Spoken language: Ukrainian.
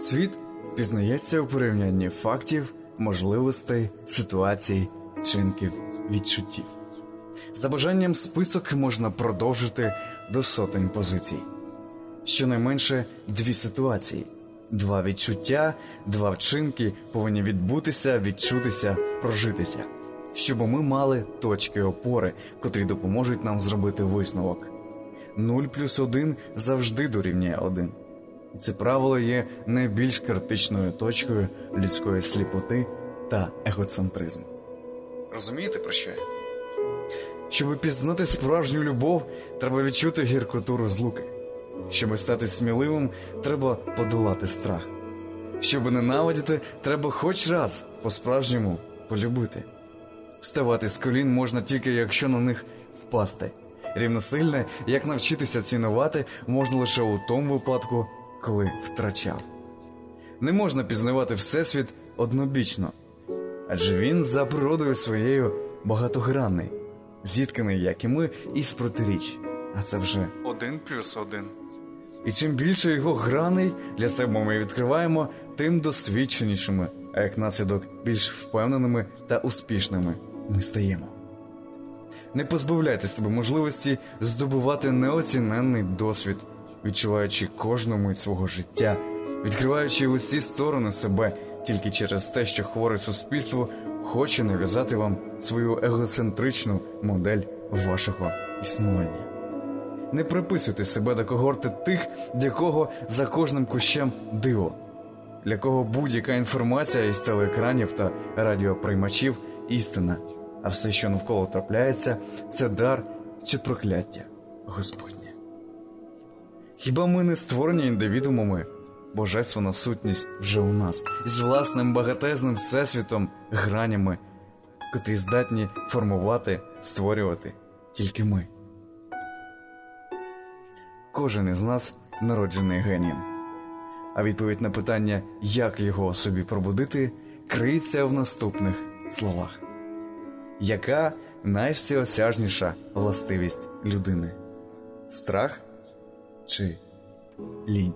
Світ пізнається у порівнянні фактів, можливостей, ситуацій, вчинків, відчуттів. За бажанням список можна продовжити до сотень позицій. Щонайменше дві ситуації, два відчуття, два вчинки повинні відбутися, відчутися, прожитися, щоб ми мали точки опори, котрі допоможуть нам зробити висновок. Нуль плюс один завжди дорівнює один. Це правило є найбільш критичною точкою людської сліпоти та егоцентризму. Розумієте про що я? Щоб пізнати справжню любов, треба відчути гіркоту розлуки. Щоб стати сміливим, треба подолати страх. Щоб ненавидіти, треба хоч раз по-справжньому полюбити. Вставати з колін можна тільки якщо на них впасти. Рівносильне, як навчитися цінувати, можна лише у тому випадку, коли втрачав. Не можна пізнавати Всесвіт однобічно, адже він за природою своєю багатогранний, зітканий, як і ми, із протиріч, а це вже один плюс один. І чим більше його граней для себе ми відкриваємо, тим досвідченішими, а як наслідок більш впевненими та успішними ми стаємо. Не позбавляйте себе можливості здобувати неоціненний досвід, відчуваючи кожну мить свого життя, відкриваючи усі сторони себе тільки через те, що хворе суспільство хоче нав'язати вам свою егоцентричну модель вашого існування. Не приписуйте себе до когорти тих, для кого за кожним кущем диво, для кого будь-яка інформація із телеекранів та радіоприймачів істина, а все, що навколо трапляється, це дар чи прокляття Господнє. Хіба ми не створені індивідумами? Божественна сутність вже у нас з власним багатезним всесвітом, гранями, котрі здатні формувати, створювати тільки ми. Кожен із нас народжений генієм. А відповідь на питання, як його собі пробудити, криється в наступних словах: яка найвсеосяжніша властивість людини? Страх чи лінь?